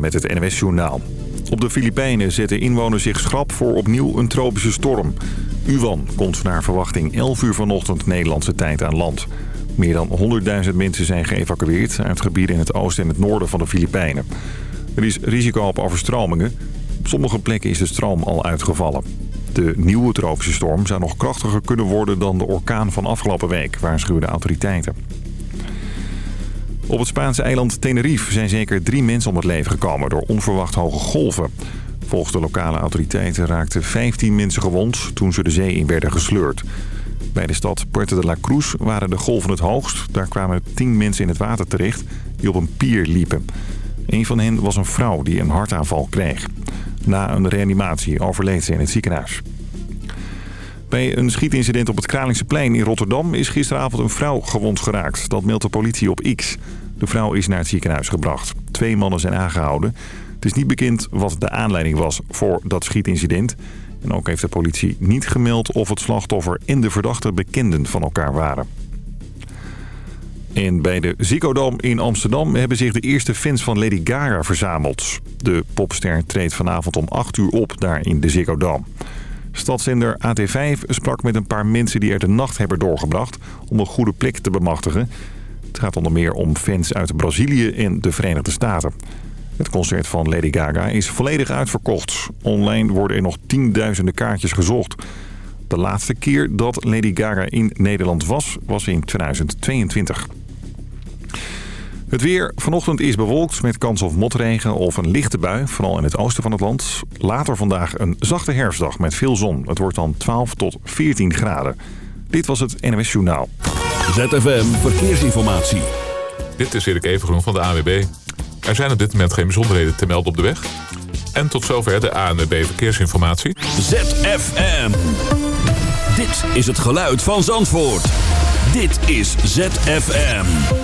met het NWS Journaal. Op de Filipijnen zetten inwoners zich schrap voor opnieuw een tropische storm. Uwan komt naar verwachting 11 uur vanochtend Nederlandse tijd aan land. Meer dan 100.000 mensen zijn geëvacueerd uit gebieden in het oosten en het noorden van de Filipijnen. Er is risico op overstromingen. Op sommige plekken is de stroom al uitgevallen. De nieuwe tropische storm zou nog krachtiger kunnen worden dan de orkaan van afgelopen week, waarschuwen de autoriteiten. Op het Spaanse eiland Tenerife zijn zeker drie mensen om het leven gekomen door onverwacht hoge golven. Volgens de lokale autoriteiten raakten 15 mensen gewond toen ze de zee in werden gesleurd. Bij de stad Puerto de la Cruz waren de golven het hoogst. Daar kwamen 10 mensen in het water terecht die op een pier liepen. Een van hen was een vrouw die een hartaanval kreeg. Na een reanimatie overleed ze in het ziekenhuis. Bij een schietincident op het Kralingse in Rotterdam is gisteravond een vrouw gewond geraakt. Dat meldt de politie op X. De vrouw is naar het ziekenhuis gebracht. Twee mannen zijn aangehouden. Het is niet bekend wat de aanleiding was voor dat schietincident. En ook heeft de politie niet gemeld of het slachtoffer en de verdachte bekenden van elkaar waren. En bij de Ziggo Dome in Amsterdam hebben zich de eerste fans van Lady Gaga verzameld. De popster treedt vanavond om 8 uur op daar in de Ziggo Dome. Stadszender AT5 sprak met een paar mensen die er de nacht hebben doorgebracht... om een goede plek te bemachtigen. Het gaat onder meer om fans uit Brazilië en de Verenigde Staten. Het concert van Lady Gaga is volledig uitverkocht. Online worden er nog tienduizenden kaartjes gezocht. De laatste keer dat Lady Gaga in Nederland was, was in 2022. Het weer vanochtend is bewolkt met kans op motregen of een lichte bui, vooral in het oosten van het land. Later vandaag een zachte herfstdag met veel zon. Het wordt dan 12 tot 14 graden. Dit was het NWS Journaal. ZFM Verkeersinformatie. Dit is Erik Evengroen van de AWB. Er zijn op dit moment geen bijzonderheden te melden op de weg. En tot zover de ANWB Verkeersinformatie. ZFM. Dit is het geluid van Zandvoort. Dit is ZFM.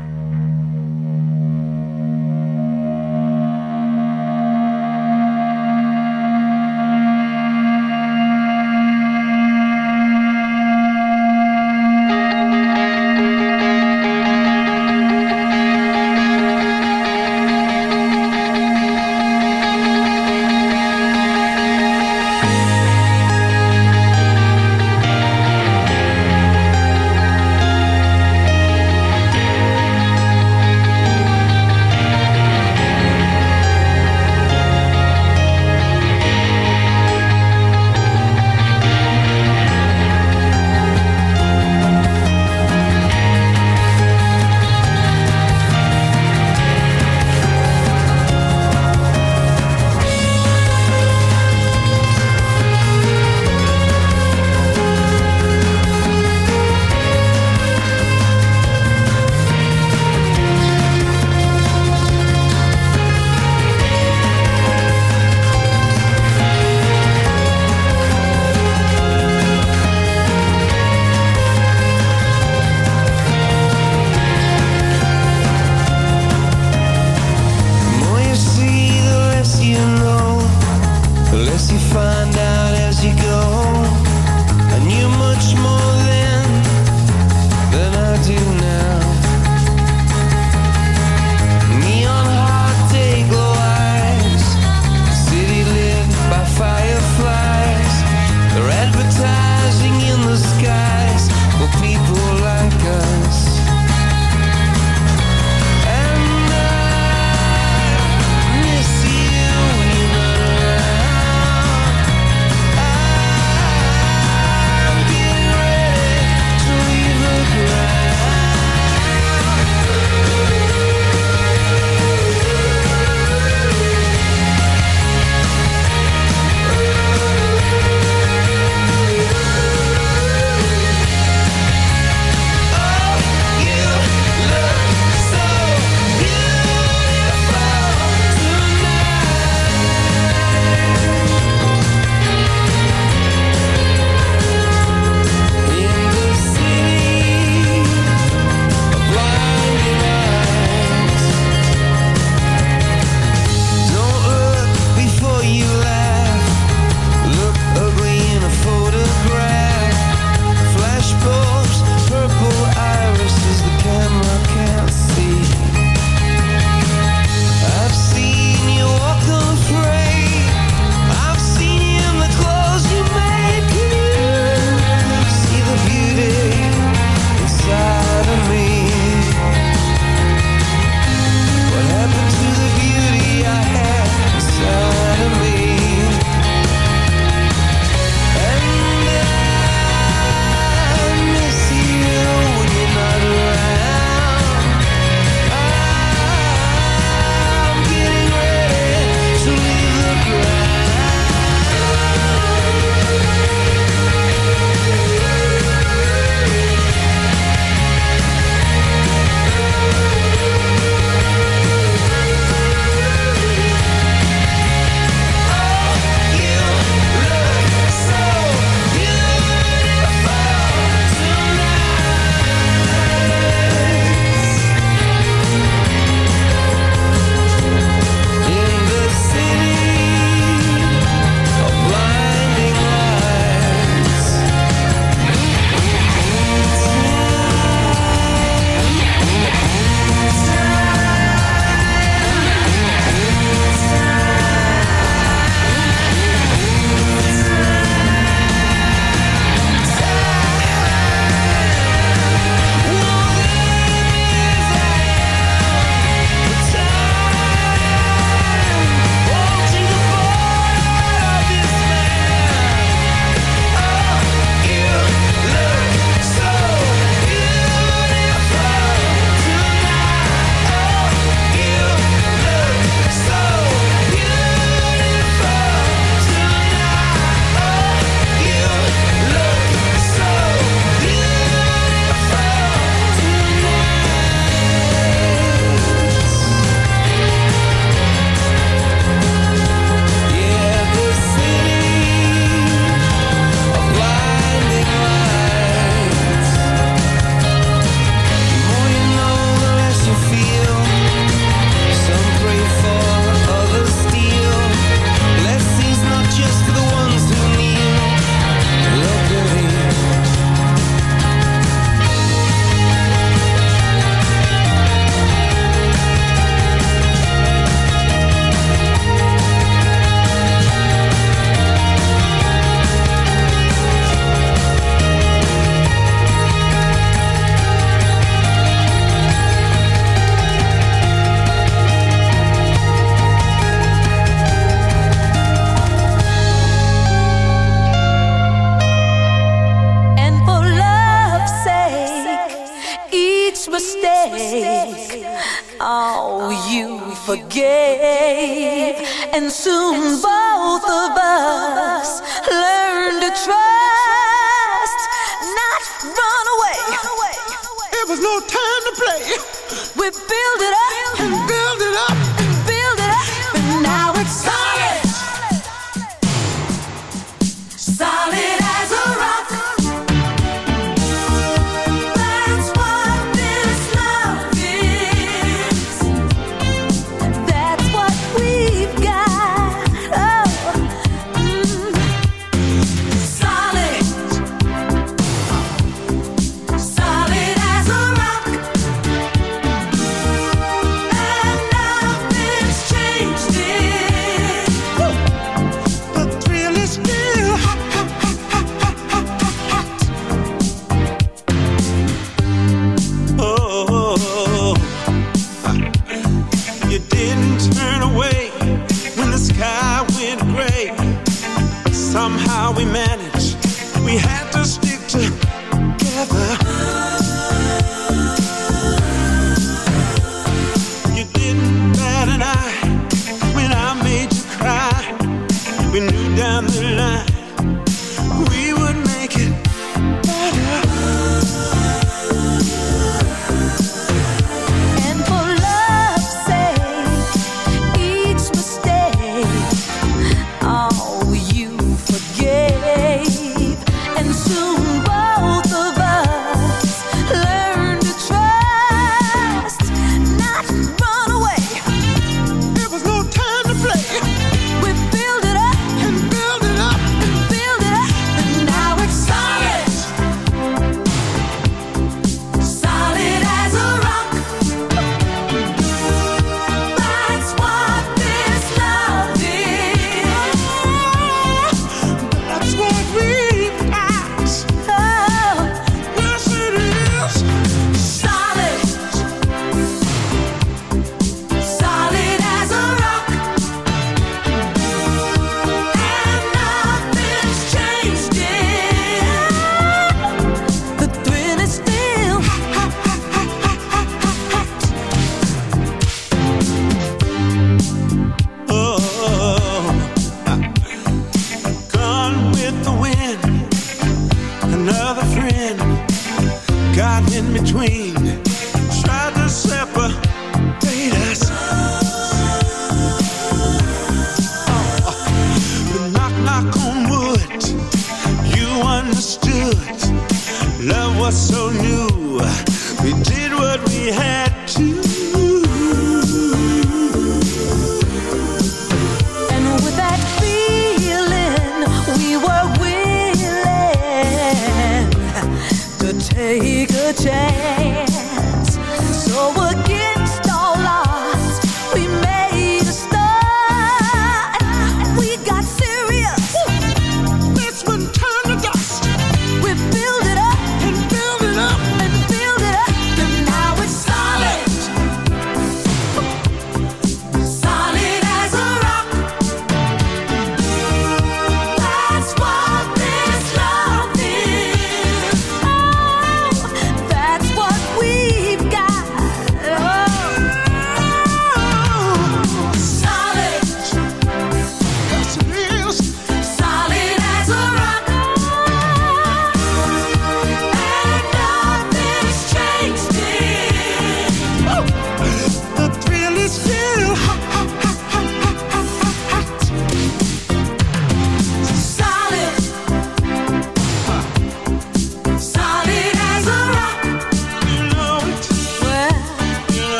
Line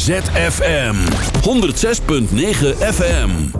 ZFM 106.9 FM.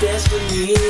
destiny.